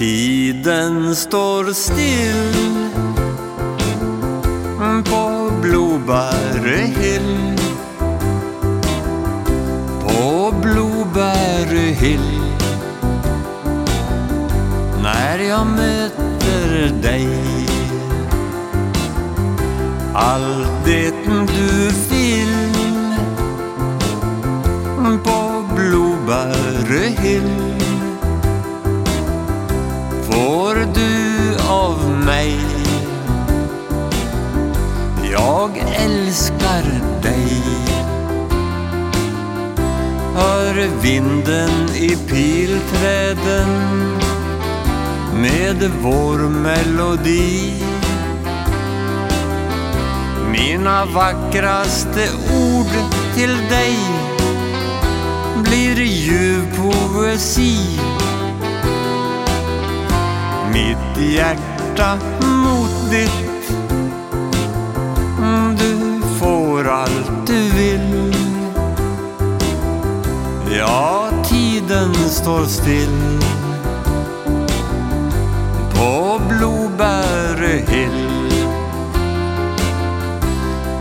Tiden står still på Blueberry Hill. På Blueberry Hill. När jag möter dig. Allt det du vill. På Blueberry älskar dig. Hör vinden i pilträden med vår melodi. Mina vackraste ord till dig blir ljuv poesi. Mitt hjärta mot ditt Ja, tiden står still På Blueberry Hill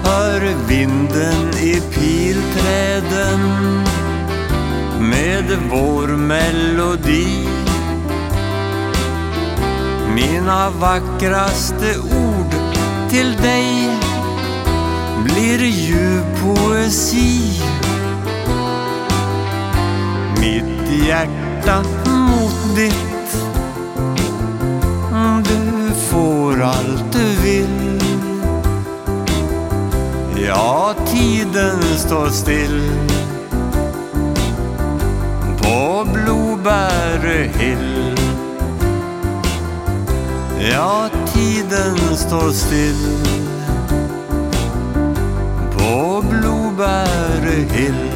Hör vinden i pilträden med vår melodi mina vackraste ord till dig blir ljuv poesi. hjärta mot ditt. Mm, du får allt du vill. Ja, tiden står still. På Blåbärehill. Ja, tiden står still. På Blåbärehill.